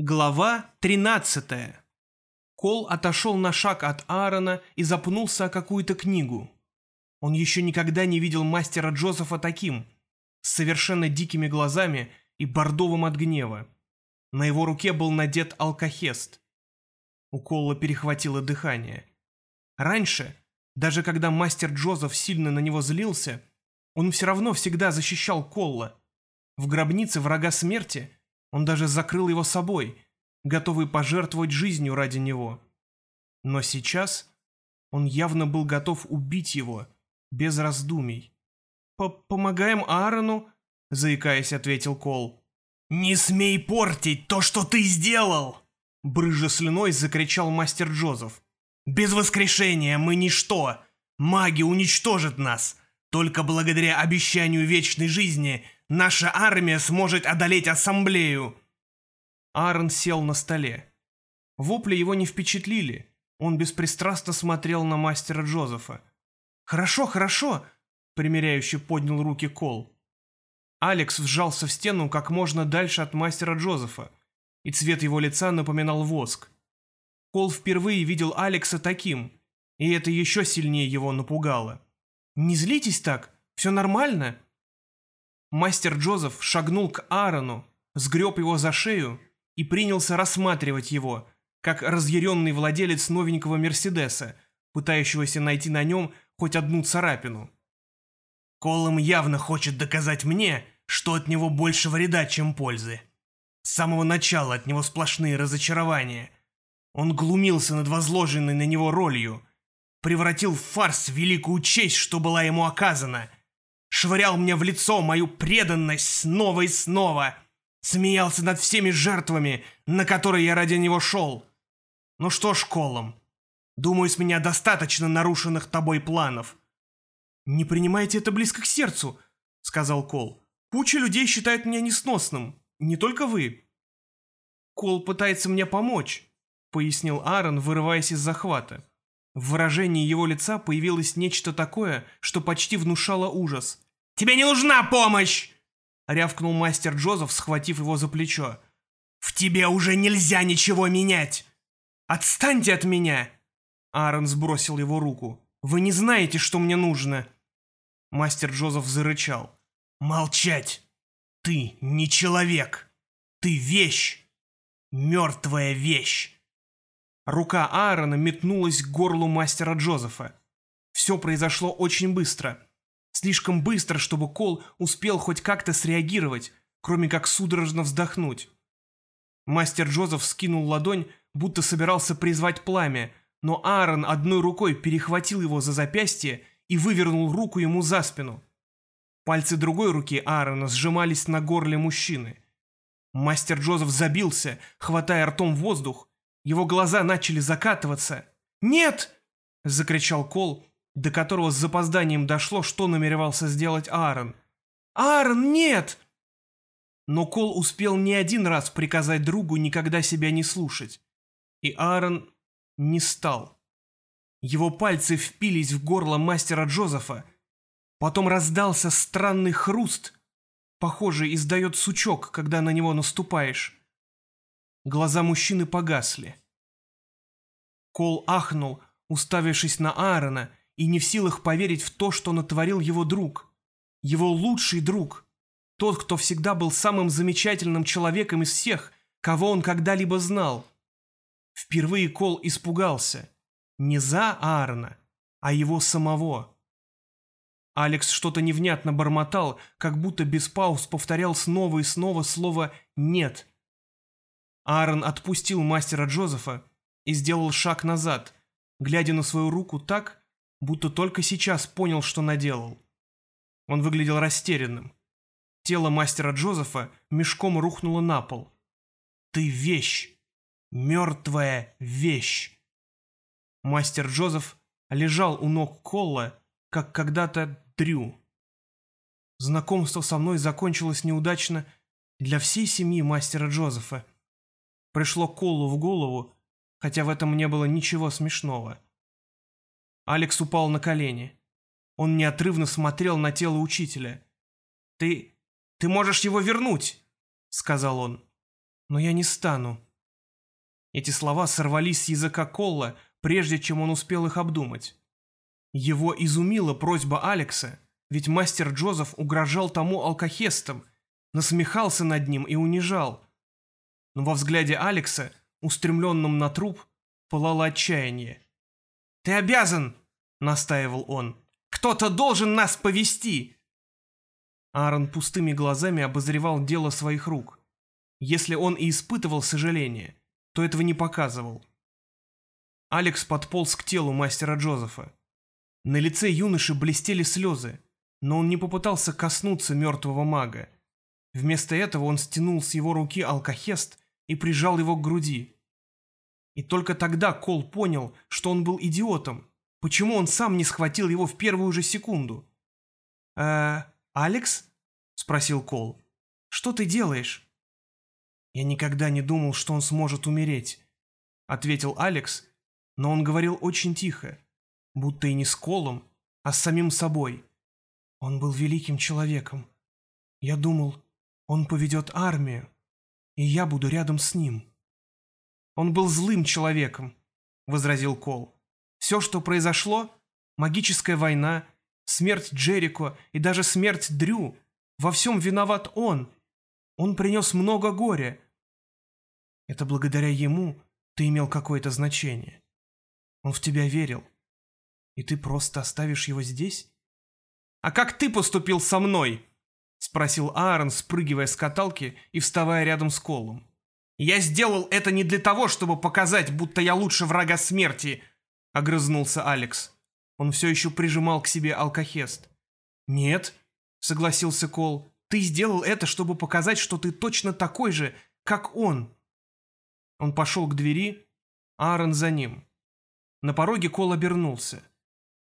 Глава 13. Кол отошел на шаг от Аарона и запнулся о какую-то книгу. Он еще никогда не видел мастера Джозефа таким, с совершенно дикими глазами и бордовым от гнева. На его руке был надет алкохест. У Колла перехватило дыхание. Раньше, даже когда мастер Джозеф сильно на него злился, он все равно всегда защищал Колла. В гробнице врага смерти – он даже закрыл его собой, готовый пожертвовать жизнью ради него. Но сейчас он явно был готов убить его, без раздумий. «Помогаем Аарону?» — заикаясь, ответил Кол. «Не смей портить то, что ты сделал!» Брыжа слюной закричал мастер Джозеф. «Без воскрешения мы ничто! Маги уничтожат нас! Только благодаря обещанию вечной жизни Наша армия сможет одолеть ассамблею!» Аарон сел на столе. Вопли его не впечатлили. Он беспристрастно смотрел на мастера Джозефа. «Хорошо, хорошо!» — примиряюще поднял руки Кол. Алекс вжался в стену как можно дальше от мастера Джозефа, и цвет его лица напоминал воск. Кол впервые видел Алекса таким, и это еще сильнее его напугало. «Не злитесь так, все нормально», Мастер Джозеф шагнул к Аарону, сгреб его за шею и принялся рассматривать его, как разъяренный владелец новенького Мерседеса, пытающегося найти на нем хоть одну царапину. Колом явно хочет доказать мне, что от него больше вреда, чем пользы. С самого начала от него сплошные разочарования. Он глумился над возложенной на него ролью, превратил в фарс великую честь, что была ему оказана — швырял мне в лицо мою преданность снова и снова, смеялся над всеми жертвами, на которые я ради него шел. Ну что ж, Колом, думаю, с меня достаточно нарушенных тобой планов. «Не принимайте это близко к сердцу», — сказал Кол. «Куча людей считает меня несносным, не только вы». «Кол пытается мне помочь», — пояснил Аарон, вырываясь из захвата. В выражении его лица появилось нечто такое, что почти внушало ужас. «Тебе не нужна помощь!» — рявкнул мастер Джозеф, схватив его за плечо. «В тебе уже нельзя ничего менять! Отстаньте от меня!» Аарон сбросил его руку. «Вы не знаете, что мне нужно!» Мастер Джозеф зарычал. «Молчать! Ты не человек! Ты вещь! Мертвая вещь!» Рука Аарона метнулась к горлу мастера Джозефа. Все произошло очень быстро. Слишком быстро, чтобы Кол успел хоть как-то среагировать, кроме как судорожно вздохнуть. Мастер Джозеф скинул ладонь, будто собирался призвать пламя, но Аарон одной рукой перехватил его за запястье и вывернул руку ему за спину. Пальцы другой руки Аарона сжимались на горле мужчины. Мастер Джозеф забился, хватая ртом воздух, его глаза начали закатываться. «Нет!» — закричал Кол, до которого с запозданием дошло, что намеревался сделать Аарон. «Аарон, нет!» Но Кол успел не один раз приказать другу никогда себя не слушать. И Аарон не стал. Его пальцы впились в горло мастера Джозефа. Потом раздался странный хруст. Похоже, издает сучок, когда на него наступаешь. Глаза мужчины погасли. Кол ахнул, уставившись на Аарона, и не в силах поверить в то, что натворил его друг. Его лучший друг. Тот, кто всегда был самым замечательным человеком из всех, кого он когда-либо знал. Впервые Кол испугался. Не за Аарона, а его самого. Алекс что-то невнятно бормотал, как будто без пауз повторял снова и снова слово «нет». Аарон отпустил мастера Джозефа и сделал шаг назад, глядя на свою руку так, будто только сейчас понял, что наделал. Он выглядел растерянным. Тело мастера Джозефа мешком рухнуло на пол. «Ты вещь! Мертвая вещь!» Мастер Джозеф лежал у ног Колла, как когда-то Дрю. Знакомство со мной закончилось неудачно для всей семьи мастера Джозефа пришло Колу в голову, хотя в этом не было ничего смешного. Алекс упал на колени. Он неотрывно смотрел на тело учителя. «Ты... ты можешь его вернуть!» — сказал он. «Но я не стану», Эти слова сорвались с языка Колла, прежде чем он успел их обдумать. Его изумила просьба Алекса, ведь мастер Джозеф угрожал тому алкохестом, насмехался над ним и унижал. Но во взгляде Алекса, устремленном на труп, пылало отчаяние. «Ты обязан!» — настаивал он. «Кто-то должен нас повести!» Аарон пустыми глазами обозревал дело своих рук. Если он и испытывал сожаление, то этого не показывал. Алекс подполз к телу мастера Джозефа. На лице юноши блестели слезы, но он не попытался коснуться мертвого мага. Вместо этого он стянул с его руки алкохест и прижал его к груди. И только тогда Кол понял, что он был идиотом. Почему он сам не схватил его в первую же секунду? «Э, Алекс?» — спросил Кол. «Что ты делаешь?» «Я никогда не думал, что он сможет умереть», — ответил Алекс, но он говорил очень тихо, будто и не с Колом, а с самим собой. Он был великим человеком. Я думал, он поведет армию, и я буду рядом с ним. Он был злым человеком, возразил Кол. Все, что произошло, магическая война, смерть Джерико и даже смерть Дрю, во всем виноват он. Он принес много горя. Это благодаря ему ты имел какое-то значение. Он в тебя верил. И ты просто оставишь его здесь? А как ты поступил со мной? Спросил Аарон, спрыгивая с каталки и вставая рядом с Колом. «Я сделал это не для того, чтобы показать, будто я лучше врага смерти», — огрызнулся Алекс. Он все еще прижимал к себе алкохест. «Нет», — согласился Кол, — «ты сделал это, чтобы показать, что ты точно такой же, как он». Он пошел к двери, Аарон за ним. На пороге Кол обернулся.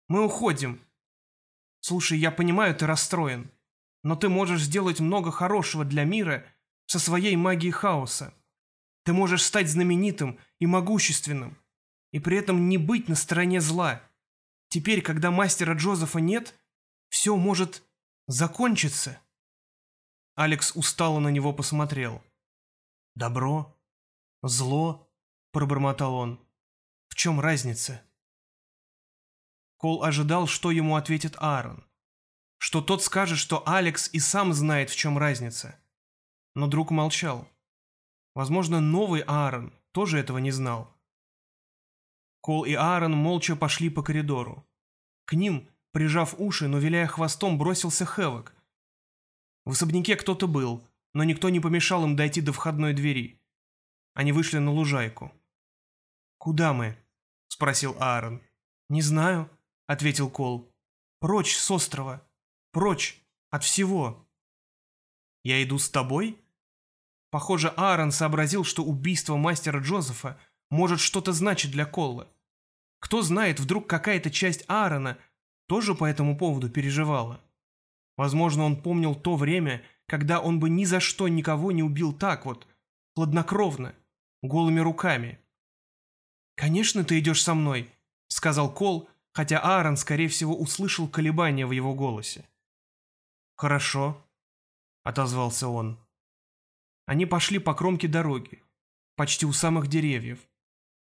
«Мы уходим. Слушай, я понимаю, ты расстроен, но ты можешь сделать много хорошего для мира со своей магией хаоса. Ты можешь стать знаменитым и могущественным, и при этом не быть на стороне зла. Теперь, когда мастера Джозефа нет, все может закончиться. Алекс устало на него посмотрел. «Добро? Зло?» — пробормотал он. «В чем разница?» Кол ожидал, что ему ответит Аарон. Что тот скажет, что Алекс и сам знает, в чем разница. Но друг молчал. Возможно, новый Аарон тоже этого не знал. Кол и Аарон молча пошли по коридору. К ним, прижав уши, но виляя хвостом, бросился Хэвок. В особняке кто-то был, но никто не помешал им дойти до входной двери. Они вышли на лужайку. «Куда мы?» — спросил Аарон. «Не знаю», — ответил Кол. «Прочь с острова. Прочь от всего». «Я иду с тобой?» Похоже, Аарон сообразил, что убийство мастера Джозефа может что-то значить для Колла. Кто знает, вдруг какая-то часть Аарона тоже по этому поводу переживала. Возможно, он помнил то время, когда он бы ни за что никого не убил так вот, хладнокровно, голыми руками. «Конечно, ты идешь со мной», — сказал Кол, хотя Аарон, скорее всего, услышал колебания в его голосе. «Хорошо», — отозвался он. Они пошли по кромке дороги, почти у самых деревьев.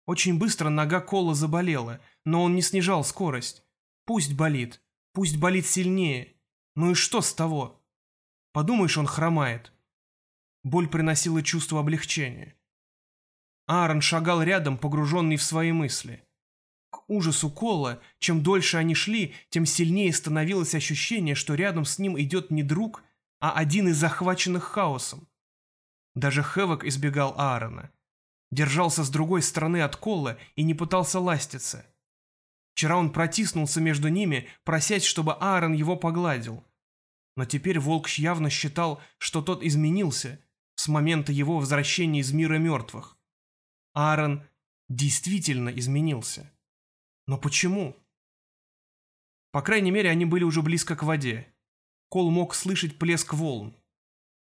Очень быстро нога Кола заболела, но он не снижал скорость. Пусть болит, пусть болит сильнее. Ну и что с того? Подумаешь, он хромает. Боль приносила чувство облегчения. Аарон шагал рядом, погруженный в свои мысли. К ужасу Кола, чем дольше они шли, тем сильнее становилось ощущение, что рядом с ним идет не друг, а один из захваченных хаосом. Даже Хэвок избегал Аарона. Держался с другой стороны от Колла и не пытался ластиться. Вчера он протиснулся между ними, просясь, чтобы Аарон его погладил. Но теперь Волк явно считал, что тот изменился с момента его возвращения из мира мертвых. Аарон действительно изменился. Но почему? По крайней мере, они были уже близко к воде. Кол мог слышать плеск волн.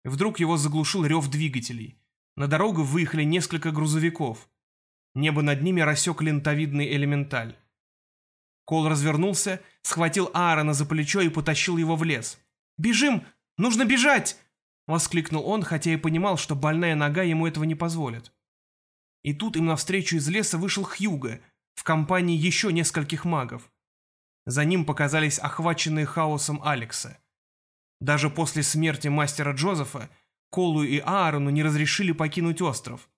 Вдруг его заглушил рев двигателей. На дорогу выехали несколько грузовиков. Небо над ними рассек лентовидный элементаль. Кол развернулся, схватил Аарона за плечо и потащил его в лес. «Бежим! Нужно бежать!» — воскликнул он, хотя и понимал, что больная нога ему этого не позволит. И тут им навстречу из леса вышел Хьюга в компании еще нескольких магов. За ним показались охваченные хаосом Алекса. Даже после смерти мастера Джозефа Колу и Аарону не разрешили покинуть остров.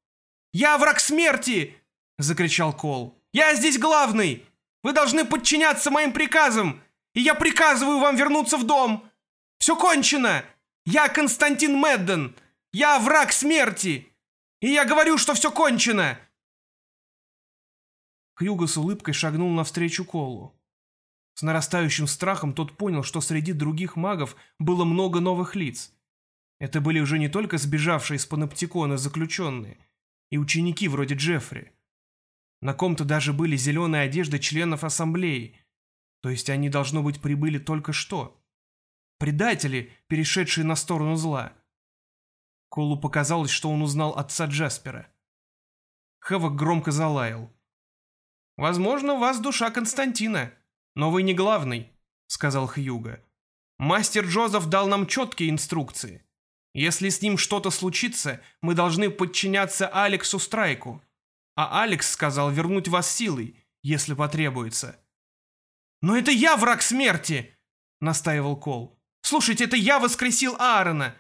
«Я враг смерти!» — закричал Кол. «Я здесь главный! Вы должны подчиняться моим приказам, и я приказываю вам вернуться в дом! Все кончено! Я Константин Медден! Я враг смерти! И я говорю, что все кончено!» Хьюго с улыбкой шагнул навстречу Колу. С нарастающим страхом тот понял, что среди других магов было много новых лиц. Это были уже не только сбежавшие из паноптикона заключенные, и ученики вроде Джеффри. На ком-то даже были зеленые одежды членов ассамблеи, то есть они, должно быть, прибыли только что. Предатели, перешедшие на сторону зла. Колу показалось, что он узнал отца Джаспера. Хэвок громко залаял. «Возможно, у вас душа Константина, но вы не главный», — сказал Хьюга. «Мастер Джозеф дал нам четкие инструкции. Если с ним что-то случится, мы должны подчиняться Алексу Страйку. А Алекс сказал вернуть вас силой, если потребуется». «Но это я враг смерти!» — настаивал Кол. «Слушайте, это я воскресил Аарона!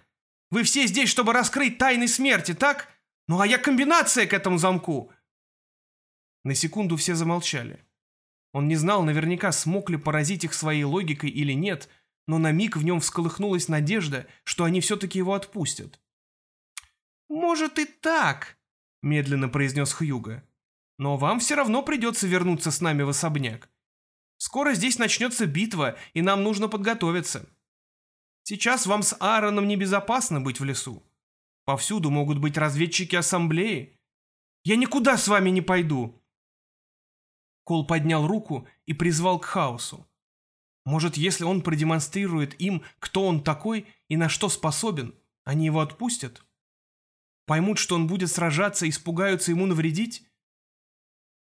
Вы все здесь, чтобы раскрыть тайны смерти, так? Ну а я комбинация к этому замку!» На секунду все замолчали. Он не знал наверняка, смог ли поразить их своей логикой или нет, но на миг в нем всколыхнулась надежда, что они все-таки его отпустят. «Может и так», — медленно произнес Хьюга. «Но вам все равно придется вернуться с нами в особняк. Скоро здесь начнется битва, и нам нужно подготовиться. Сейчас вам с Аароном небезопасно быть в лесу. Повсюду могут быть разведчики ассамблеи. Я никуда с вами не пойду, Кол поднял руку и призвал к хаосу. Может, если он продемонстрирует им, кто он такой и на что способен, они его отпустят? Поймут, что он будет сражаться и испугаются ему навредить?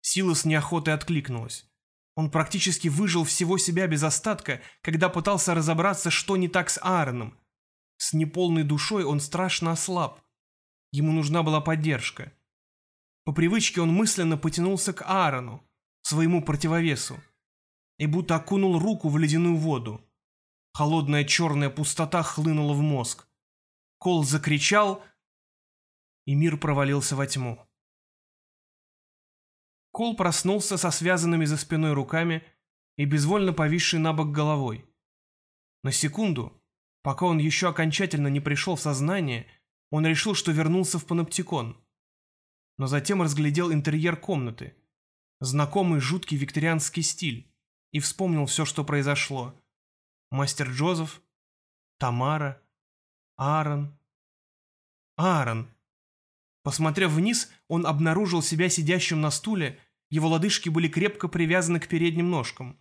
Сила с неохотой откликнулась. Он практически выжил всего себя без остатка, когда пытался разобраться, что не так с Аароном. С неполной душой он страшно ослаб. Ему нужна была поддержка. По привычке он мысленно потянулся к Аарону своему противовесу, и будто окунул руку в ледяную воду. Холодная черная пустота хлынула в мозг. Кол закричал, и мир провалился во тьму. Кол проснулся со связанными за спиной руками и безвольно повисшей на бок головой. На секунду, пока он еще окончательно не пришел в сознание, он решил, что вернулся в паноптикон. Но затем разглядел интерьер комнаты — знакомый жуткий викторианский стиль, и вспомнил все, что произошло. Мастер Джозеф, Тамара, Аарон. Аарон. Посмотрев вниз, он обнаружил себя сидящим на стуле, его лодыжки были крепко привязаны к передним ножкам.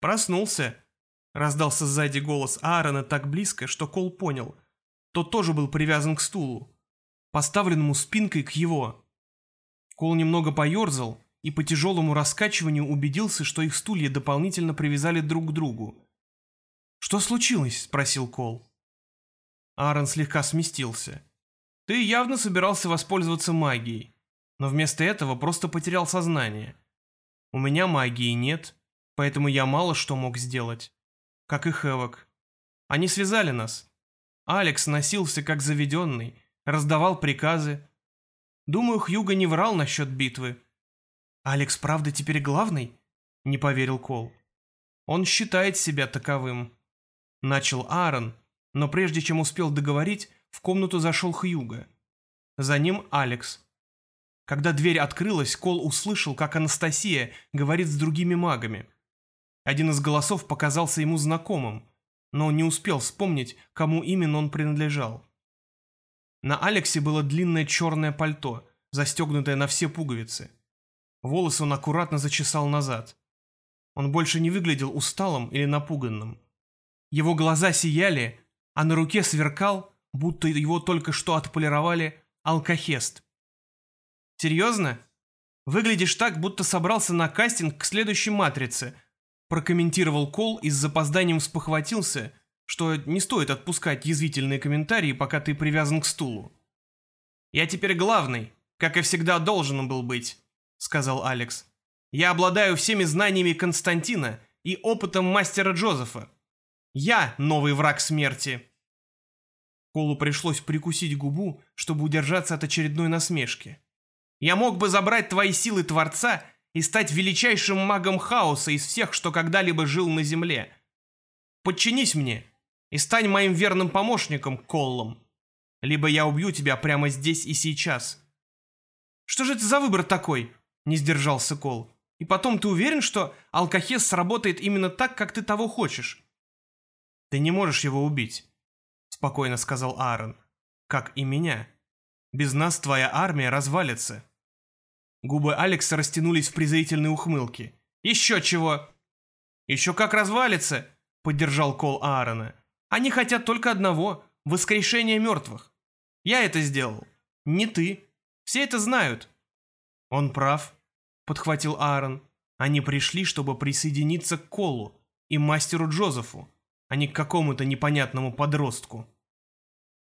«Проснулся», — раздался сзади голос Аарона так близко, что Кол понял. Тот тоже был привязан к стулу, поставленному спинкой к его. Кол немного поерзал, и по тяжелому раскачиванию убедился, что их стулья дополнительно привязали друг к другу. «Что случилось?» — спросил Кол. Аарон слегка сместился. «Ты явно собирался воспользоваться магией, но вместо этого просто потерял сознание. У меня магии нет, поэтому я мало что мог сделать. Как и Хэвок. Они связали нас. Алекс носился как заведенный, раздавал приказы. Думаю, Хьюго не врал насчет битвы. «Алекс правда теперь главный?» — не поверил Кол. «Он считает себя таковым». Начал Аарон, но прежде чем успел договорить, в комнату зашел Хьюга. За ним Алекс. Когда дверь открылась, Кол услышал, как Анастасия говорит с другими магами. Один из голосов показался ему знакомым, но он не успел вспомнить, кому именно он принадлежал. На Алексе было длинное черное пальто, застегнутое на все пуговицы. Волосы он аккуратно зачесал назад. Он больше не выглядел усталым или напуганным. Его глаза сияли, а на руке сверкал, будто его только что отполировали, алкохест. «Серьезно? Выглядишь так, будто собрался на кастинг к следующей «Матрице», прокомментировал Кол и с запозданием спохватился, что не стоит отпускать язвительные комментарии, пока ты привязан к стулу. «Я теперь главный», как и всегда должен был быть», — сказал Алекс. «Я обладаю всеми знаниями Константина и опытом мастера Джозефа. Я новый враг смерти». Колу пришлось прикусить губу, чтобы удержаться от очередной насмешки. «Я мог бы забрать твои силы Творца и стать величайшим магом хаоса из всех, что когда-либо жил на Земле. Подчинись мне и стань моим верным помощником, Коллом. Либо я убью тебя прямо здесь и сейчас». «Что же это за выбор такой?» — не сдержался Кол. «И потом ты уверен, что алкохес сработает именно так, как ты того хочешь?» «Ты не можешь его убить», — спокойно сказал Аарон. «Как и меня. Без нас твоя армия развалится». Губы Алекса растянулись в презрительной ухмылке. «Еще чего!» «Еще как развалится!» — поддержал Кол Аарона. «Они хотят только одного — воскрешения мертвых. Я это сделал. Не ты. Все это знают». «Он прав», — подхватил Аарон. «Они пришли, чтобы присоединиться к Колу и мастеру Джозефу, а не к какому-то непонятному подростку».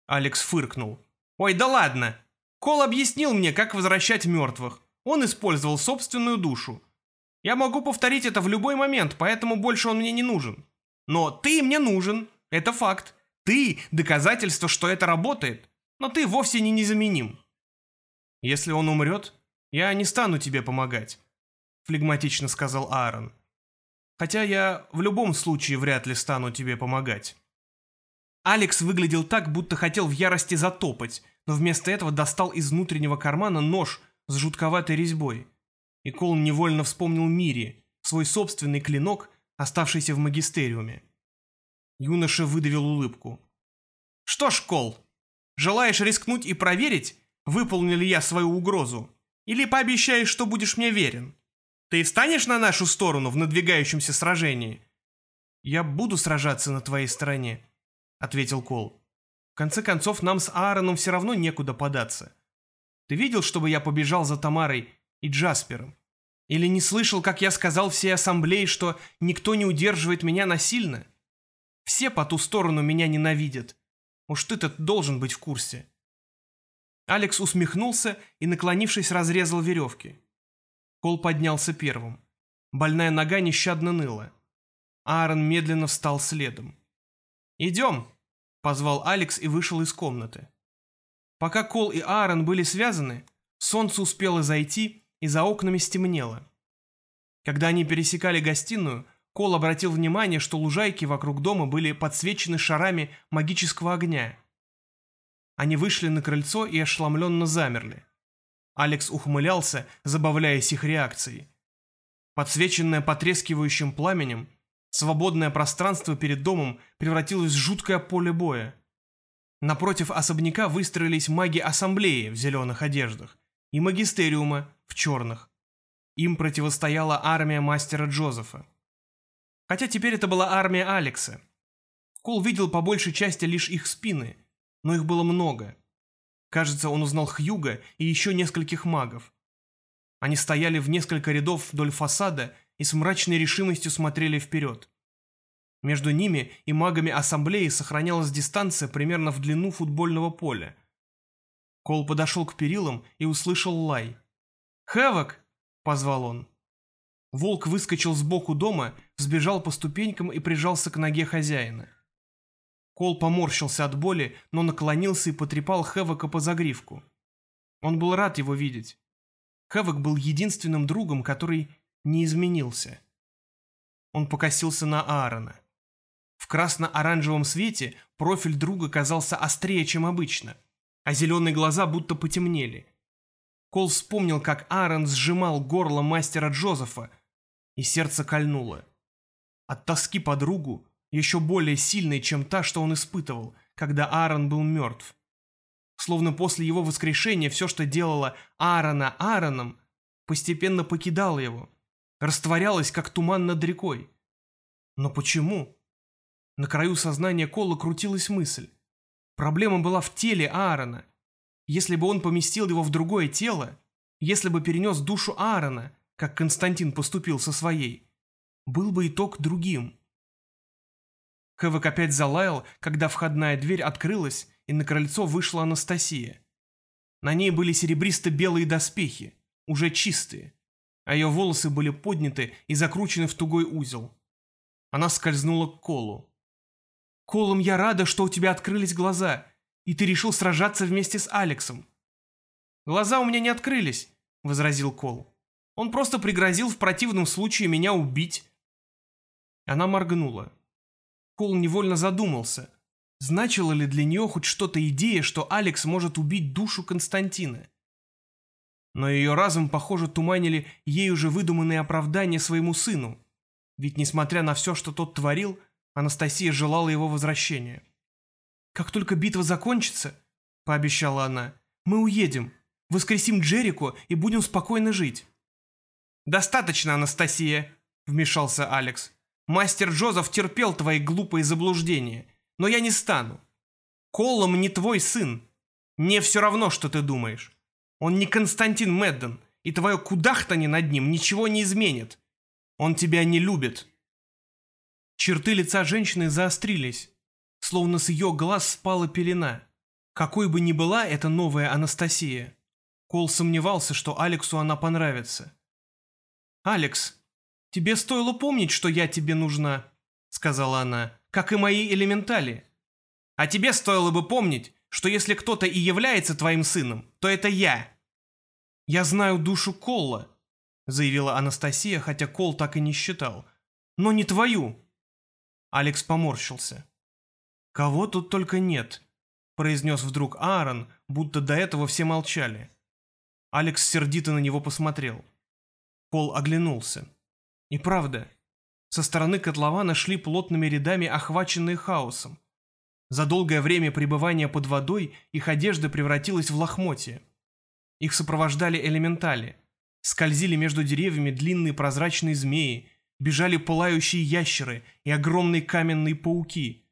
Алекс фыркнул. «Ой, да ладно! Кол объяснил мне, как возвращать мертвых. Он использовал собственную душу. Я могу повторить это в любой момент, поэтому больше он мне не нужен. Но ты мне нужен, это факт. Ты – доказательство, что это работает, но ты вовсе не незаменим. Если он умрет, я не стану тебе помогать, флегматично сказал Аарон. Хотя я в любом случае вряд ли стану тебе помогать. Алекс выглядел так, будто хотел в ярости затопать, но вместо этого достал из внутреннего кармана нож – с жутковатой резьбой. И Кол невольно вспомнил Мири, свой собственный клинок, оставшийся в магистериуме. Юноша выдавил улыбку. «Что ж, Кол, желаешь рискнуть и проверить, выполнил ли я свою угрозу? Или пообещаешь, что будешь мне верен? Ты встанешь на нашу сторону в надвигающемся сражении?» «Я буду сражаться на твоей стороне», — ответил Кол. «В конце концов, нам с Аароном все равно некуда податься. Ты видел, чтобы я побежал за Тамарой и Джаспером? Или не слышал, как я сказал всей ассамблее, что никто не удерживает меня насильно? Все по ту сторону меня ненавидят. Уж ты-то должен быть в курсе. Алекс усмехнулся и, наклонившись, разрезал веревки. Кол поднялся первым. Больная нога нещадно ныла. Аарон медленно встал следом. «Идем!» — позвал Алекс и вышел из комнаты. Пока Кол и Аарон были связаны, солнце успело зайти, и за окнами стемнело. Когда они пересекали гостиную, Кол обратил внимание, что лужайки вокруг дома были подсвечены шарами магического огня. Они вышли на крыльцо и ошеломленно замерли. Алекс ухмылялся, забавляясь их реакцией. Подсвеченное потрескивающим пламенем, свободное пространство перед домом превратилось в жуткое поле боя. Напротив особняка выстроились маги ассамблеи в зеленых одеждах и магистериума в черных. Им противостояла армия мастера Джозефа. Хотя теперь это была армия Алекса. Кол видел по большей части лишь их спины, но их было много. Кажется, он узнал Хьюга и еще нескольких магов. Они стояли в несколько рядов вдоль фасада и с мрачной решимостью смотрели вперед. Между ними и магами ассамблеи сохранялась дистанция примерно в длину футбольного поля. Кол подошел к перилам и услышал лай. «Хэвок!» — позвал он. Волк выскочил сбоку дома, сбежал по ступенькам и прижался к ноге хозяина. Кол поморщился от боли, но наклонился и потрепал Хэвока по загривку. Он был рад его видеть. Хэвок был единственным другом, который не изменился. Он покосился на Аарона. В красно-оранжевом свете профиль друга казался острее, чем обычно, а зеленые глаза будто потемнели. Кол вспомнил, как Аарон сжимал горло мастера Джозефа, и сердце кольнуло. От тоски по другу, еще более сильной, чем та, что он испытывал, когда Аарон был мертв. Словно после его воскрешения все, что делало Аарона Аароном, постепенно покидало его, растворялось, как туман над рекой. Но почему? На краю сознания Кола крутилась мысль. Проблема была в теле Аарона. Если бы он поместил его в другое тело, если бы перенес душу Аарона, как Константин поступил со своей, был бы итог другим. Хэвок опять залаял, когда входная дверь открылась, и на крыльцо вышла Анастасия. На ней были серебристо-белые доспехи, уже чистые, а ее волосы были подняты и закручены в тугой узел. Она скользнула к Колу. «Колом, я рада, что у тебя открылись глаза, и ты решил сражаться вместе с Алексом». «Глаза у меня не открылись», — возразил Кол. «Он просто пригрозил в противном случае меня убить». Она моргнула. Кол невольно задумался, значила ли для нее хоть что-то идея, что Алекс может убить душу Константина. Но ее разум, похоже, туманили ей уже выдуманные оправдания своему сыну, ведь, несмотря на все, что тот творил, Анастасия желала его возвращения. «Как только битва закончится, — пообещала она, — мы уедем, воскресим Джерико и будем спокойно жить». «Достаточно, Анастасия!» — вмешался Алекс. «Мастер Джозеф терпел твои глупые заблуждения, но я не стану. Колом не твой сын. Мне все равно, что ты думаешь. Он не Константин Медден, и твое кудахтанье над ним ничего не изменит. Он тебя не любит». Черты лица женщины заострились, словно с ее глаз спала пелена. Какой бы ни была эта новая Анастасия, Кол сомневался, что Алексу она понравится. «Алекс, тебе стоило помнить, что я тебе нужна», — сказала она, — «как и мои элементали. А тебе стоило бы помнить, что если кто-то и является твоим сыном, то это я». «Я знаю душу Колла», — заявила Анастасия, хотя Кол так и не считал. «Но не твою». Алекс поморщился. «Кого тут только нет», — произнес вдруг Аарон, будто до этого все молчали. Алекс сердито на него посмотрел. Кол оглянулся. И правда, со стороны котлована шли плотными рядами, охваченные хаосом. За долгое время пребывания под водой их одежда превратилась в лохмотья. Их сопровождали элементали. Скользили между деревьями длинные прозрачные змеи, бежали пылающие ящеры и огромные каменные пауки.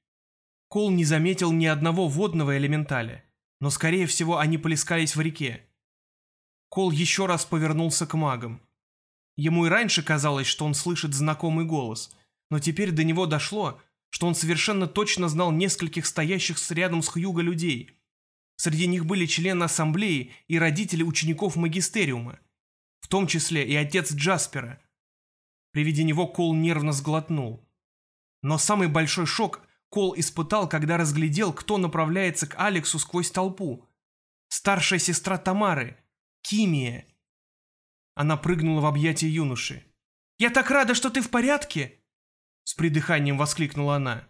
Кол не заметил ни одного водного элементаля, но, скорее всего, они плескались в реке. Кол еще раз повернулся к магам. Ему и раньше казалось, что он слышит знакомый голос, но теперь до него дошло, что он совершенно точно знал нескольких стоящих рядом с Хьюго людей. Среди них были члены ассамблеи и родители учеников магистериума в том числе и отец Джаспера. При виде него Кол нервно сглотнул. Но самый большой шок Кол испытал, когда разглядел, кто направляется к Алексу сквозь толпу. Старшая сестра Тамары, Кимия. Она прыгнула в объятия юноши. «Я так рада, что ты в порядке!» С придыханием воскликнула она.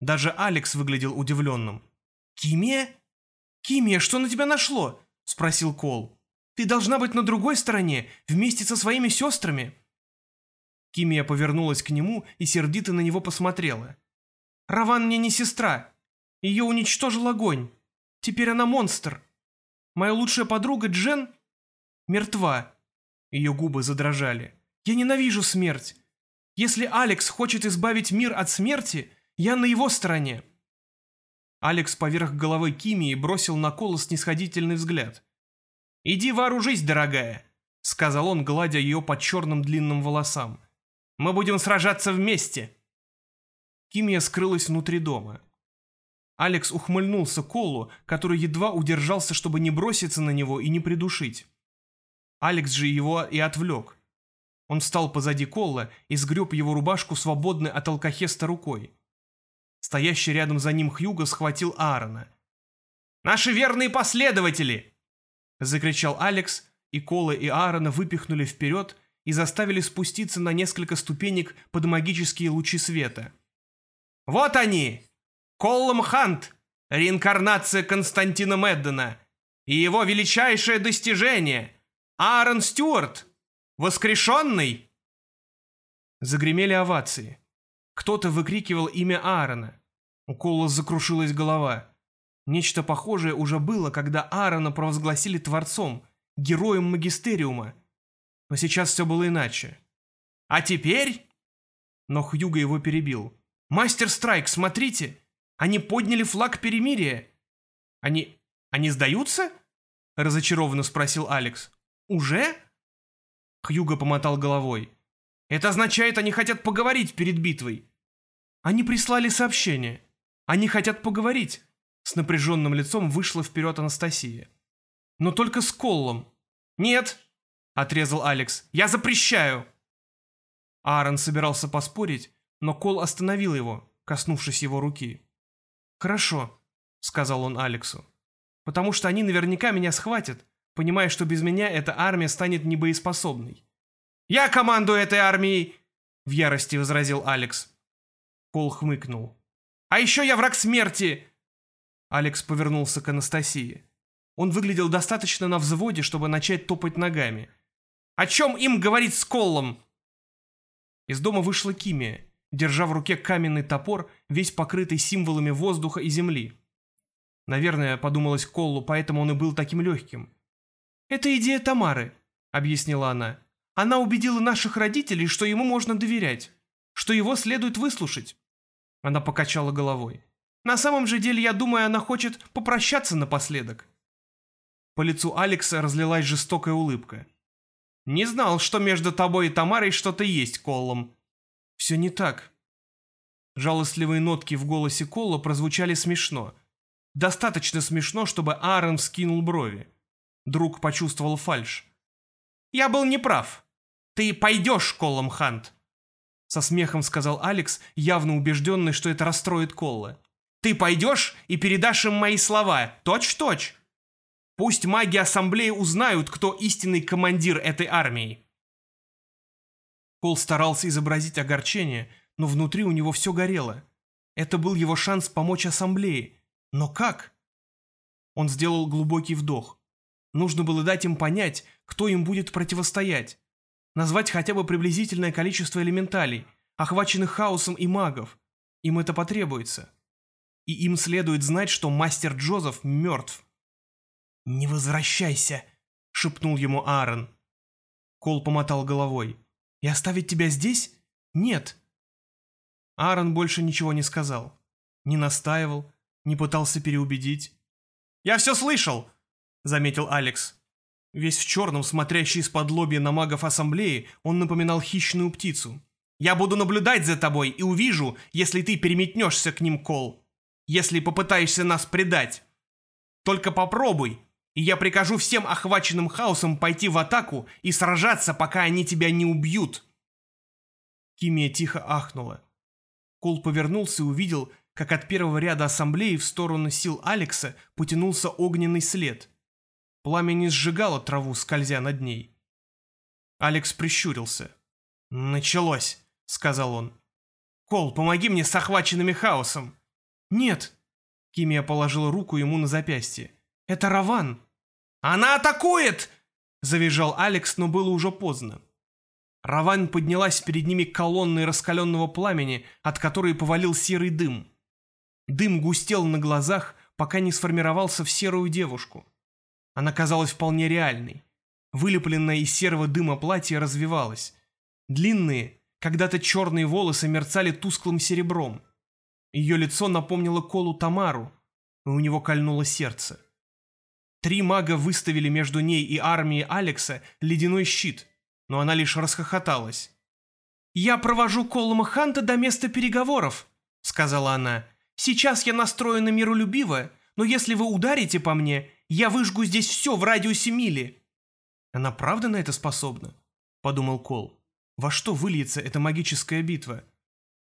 Даже Алекс выглядел удивленным. «Кимия? Кимия, что на тебя нашло?» Спросил Кол. Ты должна быть на другой стороне, вместе со своими сестрами!» Кимия повернулась к нему и сердито на него посмотрела. «Раван мне не сестра. Ее уничтожил огонь. Теперь она монстр. Моя лучшая подруга Джен мертва». Ее губы задрожали. «Я ненавижу смерть. Если Алекс хочет избавить мир от смерти, я на его стороне». Алекс поверх головы Кимии бросил на Кола снисходительный взгляд. «Иди вооружись, дорогая», — сказал он, гладя ее по черным длинным волосам. «Мы будем сражаться вместе». Кимия скрылась внутри дома. Алекс ухмыльнулся Колу, который едва удержался, чтобы не броситься на него и не придушить. Алекс же его и отвлек. Он встал позади Колла и сгреб его рубашку свободной от алкохеста рукой. Стоящий рядом за ним Хьюго схватил Аарона. «Наши верные последователи!» Закричал Алекс, и Кола и Аарона выпихнули вперед и заставили спуститься на несколько ступенек под магические лучи света. «Вот они! Коллом Хант, реинкарнация Константина Меддена, и его величайшее достижение — Аарон Стюарт, воскрешенный!» Загремели овации. Кто-то выкрикивал имя Аарона. У Колла закрушилась голова. Нечто похожее уже было, когда Аарона провозгласили Творцом, героем Магистериума. Но сейчас все было иначе. «А теперь...» Но Хьюго его перебил. «Мастер Страйк, смотрите! Они подняли флаг перемирия!» «Они... они сдаются?» Разочарованно спросил Алекс. «Уже?» Хьюго помотал головой. «Это означает, они хотят поговорить перед битвой. Они прислали сообщение. Они хотят поговорить. С напряженным лицом вышла вперед Анастасия. Но только с Коллом. «Нет!» — отрезал Алекс. «Я запрещаю!» Аарон собирался поспорить, но Кол остановил его, коснувшись его руки. «Хорошо», — сказал он Алексу. «Потому что они наверняка меня схватят, понимая, что без меня эта армия станет небоеспособной». «Я командую этой армией!» — в ярости возразил Алекс. Кол хмыкнул. «А еще я враг смерти!» Алекс повернулся к Анастасии. Он выглядел достаточно на взводе, чтобы начать топать ногами. «О чем им говорить с Коллом?» Из дома вышла Кимия, держа в руке каменный топор, весь покрытый символами воздуха и земли. Наверное, подумалось Коллу, поэтому он и был таким легким. «Это идея Тамары», — объяснила она. «Она убедила наших родителей, что ему можно доверять, что его следует выслушать». Она покачала головой. «На самом же деле, я думаю, она хочет попрощаться напоследок». По лицу Алекса разлилась жестокая улыбка. «Не знал, что между тобой и Тамарой что-то есть, Коллом». «Все не так». Жалостливые нотки в голосе Колла прозвучали смешно. Достаточно смешно, чтобы Аарон вскинул брови. Друг почувствовал фальшь. «Я был неправ. Ты пойдешь, Коллом Хант!» Со смехом сказал Алекс, явно убежденный, что это расстроит Колла. «Ты пойдешь и передашь им мои слова, точь-точь. Пусть маги Ассамблеи узнают, кто истинный командир этой армии». Кол старался изобразить огорчение, но внутри у него все горело. Это был его шанс помочь Ассамблее. Но как? Он сделал глубокий вдох. Нужно было дать им понять, кто им будет противостоять. Назвать хотя бы приблизительное количество элементалей, охваченных хаосом и магов. Им это потребуется. И им следует знать, что мастер Джозеф мертв. «Не возвращайся», — шепнул ему Аарон. Кол помотал головой. «И оставить тебя здесь? Нет». Аарон больше ничего не сказал. Не настаивал, не пытался переубедить. «Я все слышал», — заметил Алекс. Весь в черном, смотрящий из-под лобья на магов ассамблеи, он напоминал хищную птицу. «Я буду наблюдать за тобой и увижу, если ты переметнешься к ним, Кол. Если попытаешься нас предать. Только попробуй, и я прикажу всем охваченным хаосом пойти в атаку и сражаться, пока они тебя не убьют». Кимия тихо ахнула. Кол повернулся и увидел, как от первого ряда ассамблеи в сторону сил Алекса потянулся огненный след. Пламя не сжигало траву, скользя над ней. Алекс прищурился. «Началось», — сказал он. «Кол, помоги мне с охваченными хаосом». «Нет», — Кимия положила руку ему на запястье. «Это Раван». «Она атакует!» — завизжал Алекс, но было уже поздно. Раван поднялась перед ними колонной раскаленного пламени, от которой повалил серый дым. Дым густел на глазах, пока не сформировался в серую девушку. Она казалась вполне реальной. Вылепленное из серого дыма платье развивалось. Длинные, когда-то черные волосы мерцали тусклым серебром. Ее лицо напомнило Колу Тамару, и у него кольнуло сердце. Три мага выставили между ней и армией Алекса ледяной щит, но она лишь расхохоталась. «Я провожу Колума Ханта до места переговоров», — сказала она. Сейчас я настроена миролюбиво, но если вы ударите по мне, я выжгу здесь все в радиусе мили». «Она правда на это способна?» — подумал Кол. «Во что выльется эта магическая битва?»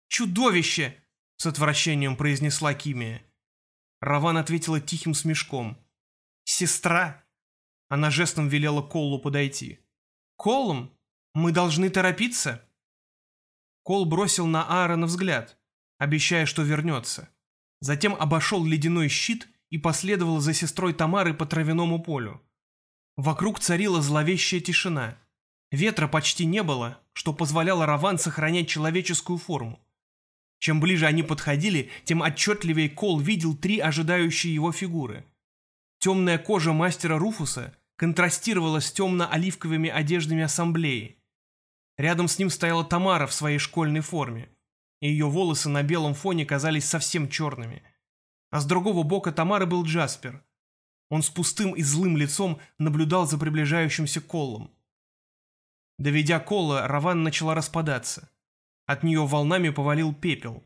«Чудовище!» — с отвращением произнесла Кимия. Раван ответила тихим смешком. «Сестра!» Она жестом велела Колу подойти. «Колом? Мы должны торопиться?» Кол бросил на Аарона взгляд обещая, что вернется. Затем обошел ледяной щит и последовал за сестрой Тамары по травяному полю. Вокруг царила зловещая тишина. Ветра почти не было, что позволяло Раван сохранять человеческую форму. Чем ближе они подходили, тем отчетливее Кол видел три ожидающие его фигуры. Темная кожа мастера Руфуса контрастировала с темно-оливковыми одеждами ассамблеи. Рядом с ним стояла Тамара в своей школьной форме и ее волосы на белом фоне казались совсем черными. А с другого бока Тамары был Джаспер. Он с пустым и злым лицом наблюдал за приближающимся Коллом. Доведя Колла, Раван начала распадаться. От нее волнами повалил пепел.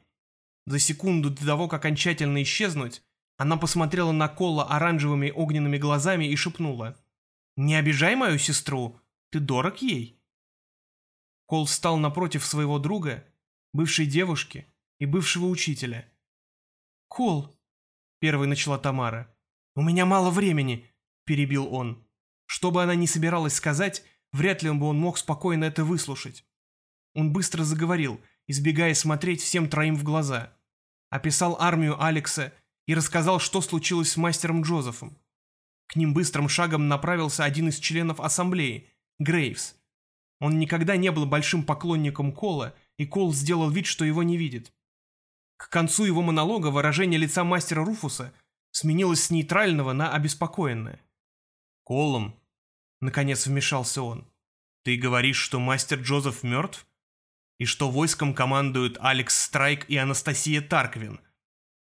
За секунду до того, как окончательно исчезнуть, Она посмотрела на Кола оранжевыми огненными глазами и шепнула. «Не обижай мою сестру, ты дорог ей». Кол встал напротив своего друга, бывшей девушки и бывшего учителя. «Кол», — первой начала Тамара, — «у меня мало времени», — перебил он. Что бы она ни собиралась сказать, вряд ли он бы он мог спокойно это выслушать. Он быстро заговорил, избегая смотреть всем троим в глаза. Описал армию Алекса и рассказал, что случилось с мастером Джозефом. К ним быстрым шагом направился один из членов ассамблеи, Грейвс. Он никогда не был большим поклонником Кола, и Кол сделал вид, что его не видит. К концу его монолога выражение лица мастера Руфуса сменилось с нейтрального на обеспокоенное. «Колом», — наконец вмешался он, — «ты говоришь, что мастер Джозеф мертв? И что войском командуют Алекс Страйк и Анастасия Тарквин?»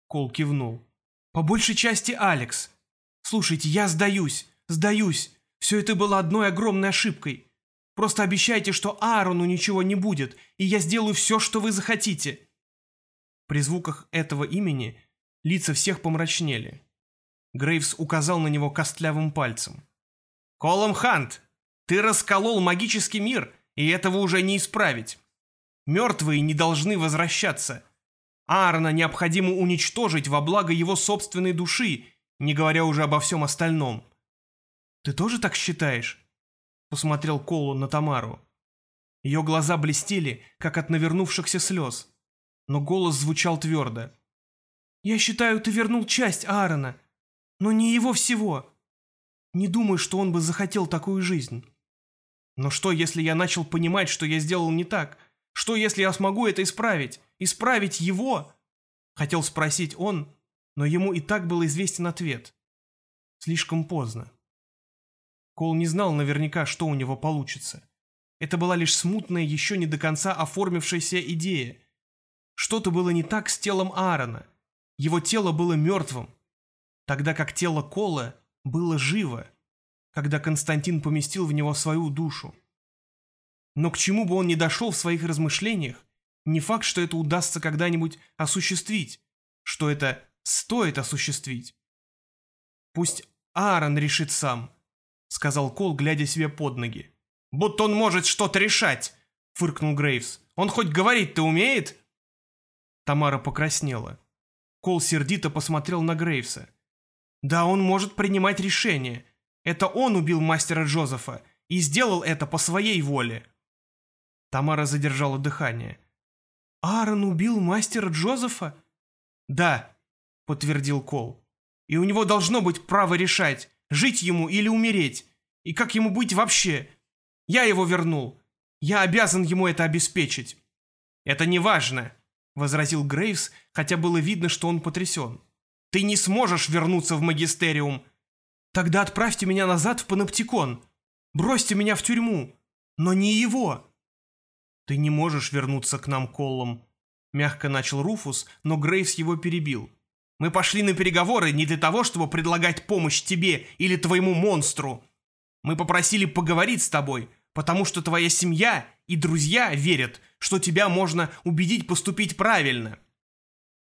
Кол кивнул. «По большей части Алекс. Слушайте, я сдаюсь, сдаюсь. Все это было одной огромной ошибкой. Просто обещайте, что Аарону ничего не будет, и я сделаю все, что вы захотите». При звуках этого имени лица всех помрачнели. Грейвс указал на него костлявым пальцем. «Колом Хант, ты расколол магический мир, и этого уже не исправить. Мертвые не должны возвращаться. Аарона необходимо уничтожить во благо его собственной души, не говоря уже обо всем остальном». «Ты тоже так считаешь?» Посмотрел Колу на Тамару. Ее глаза блестели, как от навернувшихся слез но голос звучал твердо. «Я считаю, ты вернул часть Аарона, но не его всего. Не думаю, что он бы захотел такую жизнь. Но что, если я начал понимать, что я сделал не так? Что, если я смогу это исправить? Исправить его?» Хотел спросить он, но ему и так был известен ответ. Слишком поздно. Кол не знал наверняка, что у него получится. Это была лишь смутная, еще не до конца оформившаяся идея, что-то было не так с телом Аарона. Его тело было мертвым, тогда как тело Кола было живо, когда Константин поместил в него свою душу. Но к чему бы он ни дошел в своих размышлениях, не факт, что это удастся когда-нибудь осуществить, что это стоит осуществить. «Пусть Аарон решит сам», — сказал Кол, глядя себе под ноги. «Будто он может что-то решать», — фыркнул Грейвс. «Он хоть говорить-то умеет?» Тамара покраснела. Кол сердито посмотрел на Грейвса. «Да, он может принимать решения. Это он убил мастера Джозефа и сделал это по своей воле». Тамара задержала дыхание. «Аарон убил мастера Джозефа?» «Да», — подтвердил Кол. «И у него должно быть право решать, жить ему или умереть. И как ему быть вообще? Я его вернул. Я обязан ему это обеспечить». «Это не важно», — возразил Грейвс, хотя было видно, что он потрясен. «Ты не сможешь вернуться в магистериум!» «Тогда отправьте меня назад в паноптикон! Бросьте меня в тюрьму! Но не его!» «Ты не можешь вернуться к нам, Коллом!» Мягко начал Руфус, но Грейвс его перебил. «Мы пошли на переговоры не для того, чтобы предлагать помощь тебе или твоему монстру. Мы попросили поговорить с тобой, потому что твоя семья и друзья верят, что тебя можно убедить поступить правильно».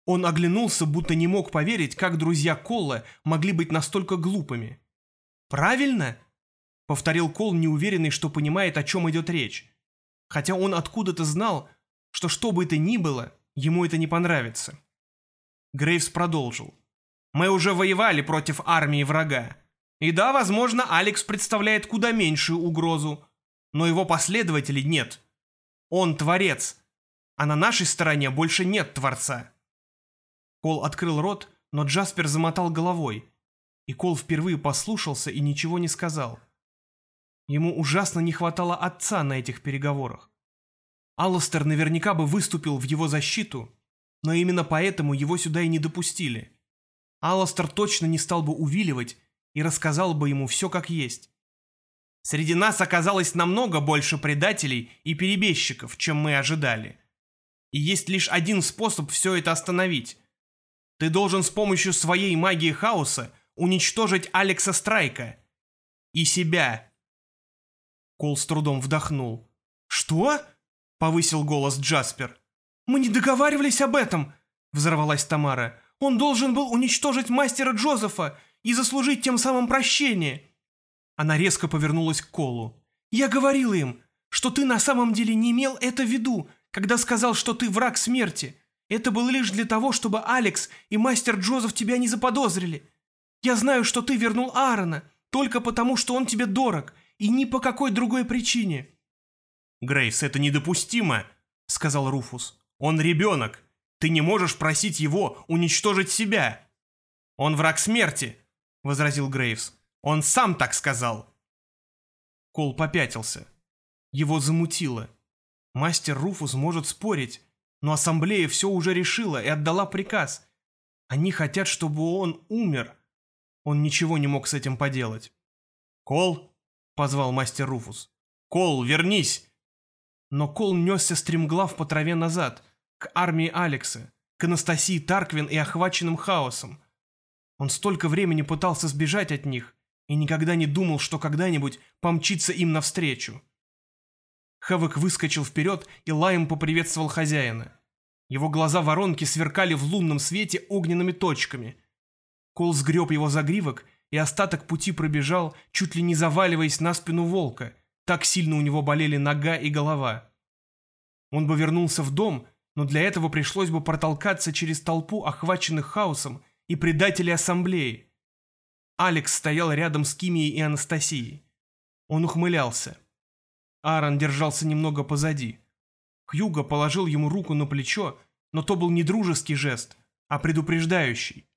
Он оглянулся, будто не мог поверить, как друзья Колла могли быть настолько глупыми. «Правильно?» — повторил Кол, неуверенный, что понимает, о чем идет речь. Хотя он откуда-то знал, что что бы это ни было, ему это не понравится. Грейвс продолжил. «Мы уже воевали против армии врага. И да, возможно, Алекс представляет куда меньшую угрозу, но его последователей нет. Он творец, а на нашей стороне больше нет творца. Кол открыл рот, но Джаспер замотал головой, и Кол впервые послушался и ничего не сказал. Ему ужасно не хватало отца на этих переговорах. Алластер наверняка бы выступил в его защиту, но именно поэтому его сюда и не допустили. Алластер точно не стал бы увиливать и рассказал бы ему все как есть. Среди нас оказалось намного больше предателей и перебежчиков, чем мы ожидали. И есть лишь один способ все это остановить. Ты должен с помощью своей магии хаоса уничтожить Алекса Страйка. И себя. Кол с трудом вдохнул. «Что?» — повысил голос Джаспер. «Мы не договаривались об этом!» — взорвалась Тамара. Он должен был уничтожить мастера Джозефа и заслужить тем самым прощение. Она резко повернулась к Колу. Я говорила им, что ты на самом деле не имел это в виду, когда сказал, что ты враг смерти. Это было лишь для того, чтобы Алекс и мастер Джозеф тебя не заподозрили. Я знаю, что ты вернул Аарона, только потому, что он тебе дорог, и ни по какой другой причине». «Грейс, это недопустимо», — сказал Руфус. «Он ребенок. Ты не можешь просить его уничтожить себя». «Он враг смерти», — возразил Грейвс. «Он сам так сказал». Кол попятился. Его замутило. Мастер Руфус может спорить, но ассамблея все уже решила и отдала приказ. Они хотят, чтобы он умер. Он ничего не мог с этим поделать. «Кол!» — позвал мастер Руфус. «Кол, вернись!» Но Кол несся стремглав по траве назад, к армии Алекса, к Анастасии Тарквин и охваченным хаосом. Он столько времени пытался сбежать от них и никогда не думал, что когда-нибудь помчится им навстречу. Хэвок выскочил вперед и лаем поприветствовал хозяина. Его глаза воронки сверкали в лунном свете огненными точками. Кол сгреб его загривок и остаток пути пробежал, чуть ли не заваливаясь на спину волка, так сильно у него болели нога и голова. Он бы вернулся в дом, но для этого пришлось бы протолкаться через толпу охваченных хаосом и предателей ассамблеи. Алекс стоял рядом с Кимией и Анастасией. Он ухмылялся. Аарон держался немного позади. Хьюго положил ему руку на плечо, но то был не дружеский жест, а предупреждающий.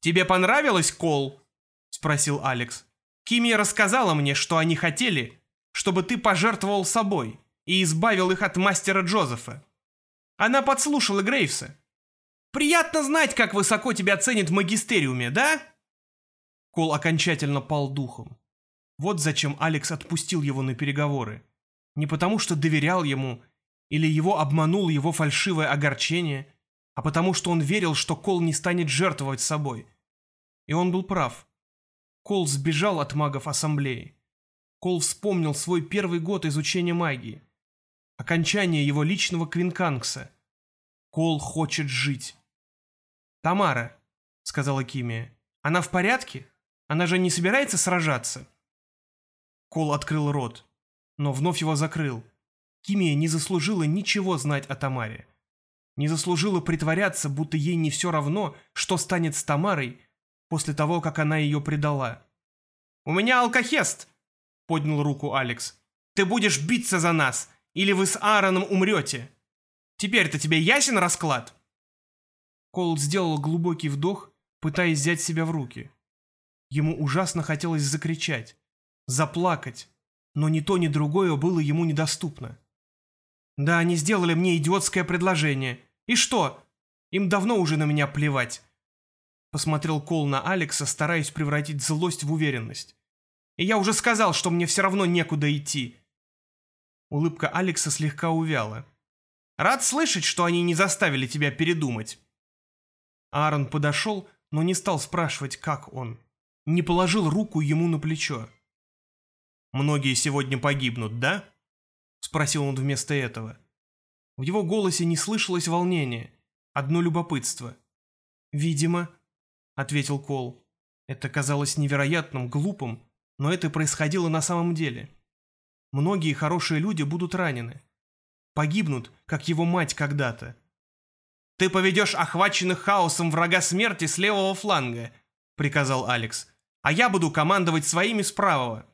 «Тебе понравилось, Кол?» — спросил Алекс. «Кими рассказала мне, что они хотели, чтобы ты пожертвовал собой и избавил их от мастера Джозефа. Она подслушала Грейвса. Приятно знать, как высоко тебя ценят в магистериуме, да?» Кол окончательно пал духом. Вот зачем Алекс отпустил его на переговоры. Не потому, что доверял ему, или его обманул его фальшивое огорчение, а потому, что он верил, что Кол не станет жертвовать собой. И он был прав. Кол сбежал от магов Ассамблеи. Кол вспомнил свой первый год изучения магии. Окончание его личного Квинкангса. Кол хочет жить. «Тамара», — сказала Кимия, — «она в порядке? Она же не собирается сражаться?» Кол открыл рот, но вновь его закрыл. Кимия не заслужила ничего знать о Тамаре. Не заслужила притворяться, будто ей не все равно, что станет с Тамарой после того, как она ее предала. «У меня алкохест!» — поднял руку Алекс. «Ты будешь биться за нас, или вы с Аароном умрете! Теперь-то тебе ясен расклад?» Кол сделал глубокий вдох, пытаясь взять себя в руки. Ему ужасно хотелось закричать заплакать, но ни то, ни другое было ему недоступно. Да, они сделали мне идиотское предложение. И что? Им давно уже на меня плевать. Посмотрел Кол на Алекса, стараясь превратить злость в уверенность. И я уже сказал, что мне все равно некуда идти. Улыбка Алекса слегка увяла. Рад слышать, что они не заставили тебя передумать. Аарон подошел, но не стал спрашивать, как он. Не положил руку ему на плечо. «Многие сегодня погибнут, да?» — спросил он вместо этого. В его голосе не слышалось волнения, одно любопытство. «Видимо», — ответил Кол. Это казалось невероятным, глупым, но это происходило на самом деле. Многие хорошие люди будут ранены. Погибнут, как его мать когда-то. «Ты поведешь охваченных хаосом врага смерти с левого фланга», — приказал Алекс. «А я буду командовать своими с правого».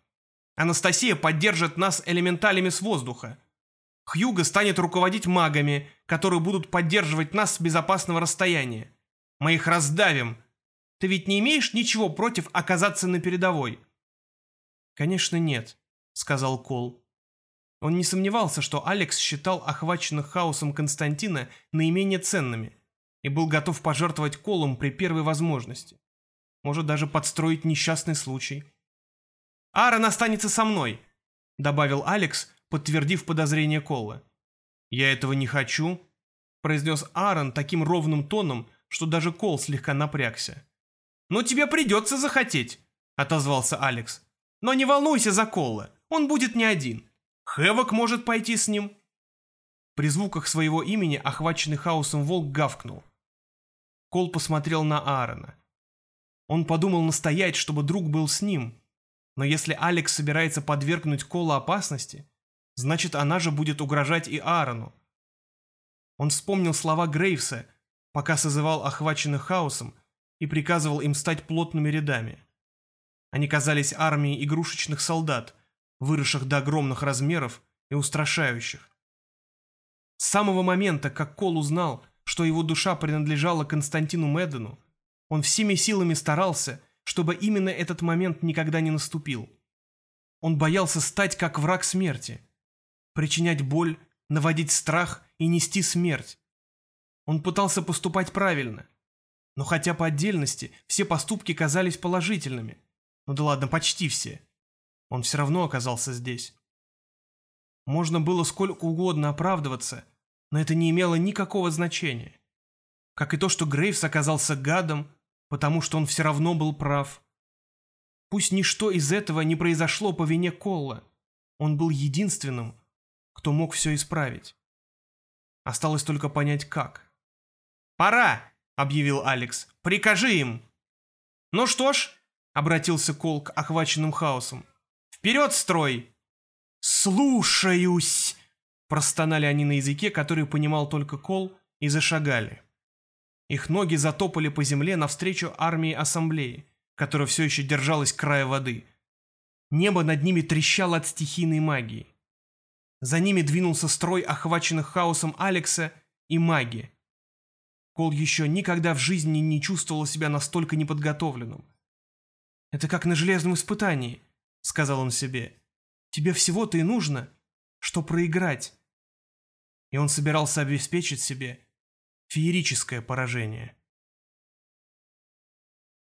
Анастасия поддержит нас элементалями с воздуха. Хьюго станет руководить магами, которые будут поддерживать нас с безопасного расстояния. Мы их раздавим. Ты ведь не имеешь ничего против оказаться на передовой?» «Конечно нет», — сказал Кол. Он не сомневался, что Алекс считал охваченных хаосом Константина наименее ценными и был готов пожертвовать Колом при первой возможности. Может даже подстроить несчастный случай. «Аарон останется со мной», — добавил Алекс, подтвердив подозрение Колла. «Я этого не хочу», — произнес Аарон таким ровным тоном, что даже Кол слегка напрягся. «Но тебе придется захотеть», — отозвался Алекс. «Но не волнуйся за Колла, он будет не один. Хэвок может пойти с ним». При звуках своего имени охваченный хаосом волк гавкнул. Кол посмотрел на Аарона. Он подумал настоять, чтобы друг был с ним. Но если Алекс собирается подвергнуть Кола опасности, значит, она же будет угрожать и Аарону. Он вспомнил слова Грейвса, пока созывал охваченных хаосом и приказывал им стать плотными рядами. Они казались армией игрушечных солдат, выросших до огромных размеров и устрашающих. С самого момента, как Кол узнал, что его душа принадлежала Константину Медену, он всеми силами старался, чтобы именно этот момент никогда не наступил. Он боялся стать как враг смерти, причинять боль, наводить страх и нести смерть. Он пытался поступать правильно, но хотя по отдельности все поступки казались положительными, ну да ладно, почти все, он все равно оказался здесь. Можно было сколько угодно оправдываться, но это не имело никакого значения. Как и то, что Грейвс оказался гадом, потому что он все равно был прав. Пусть ничто из этого не произошло по вине Колла. Он был единственным, кто мог все исправить. Осталось только понять, как. «Пора!» — объявил Алекс. «Прикажи им!» «Ну что ж», — обратился Кол к охваченным хаосом. «Вперед, строй!» «Слушаюсь!» Простонали они на языке, который понимал только Кол, и зашагали. Их ноги затопали по земле навстречу армии ассамблеи, которая все еще держалась края воды. Небо над ними трещало от стихийной магии. За ними двинулся строй охваченных хаосом Алекса и маги. Кол еще никогда в жизни не чувствовал себя настолько неподготовленным. «Это как на железном испытании», — сказал он себе. «Тебе всего-то и нужно, что проиграть, и он собирался обеспечить себе феерическое поражение.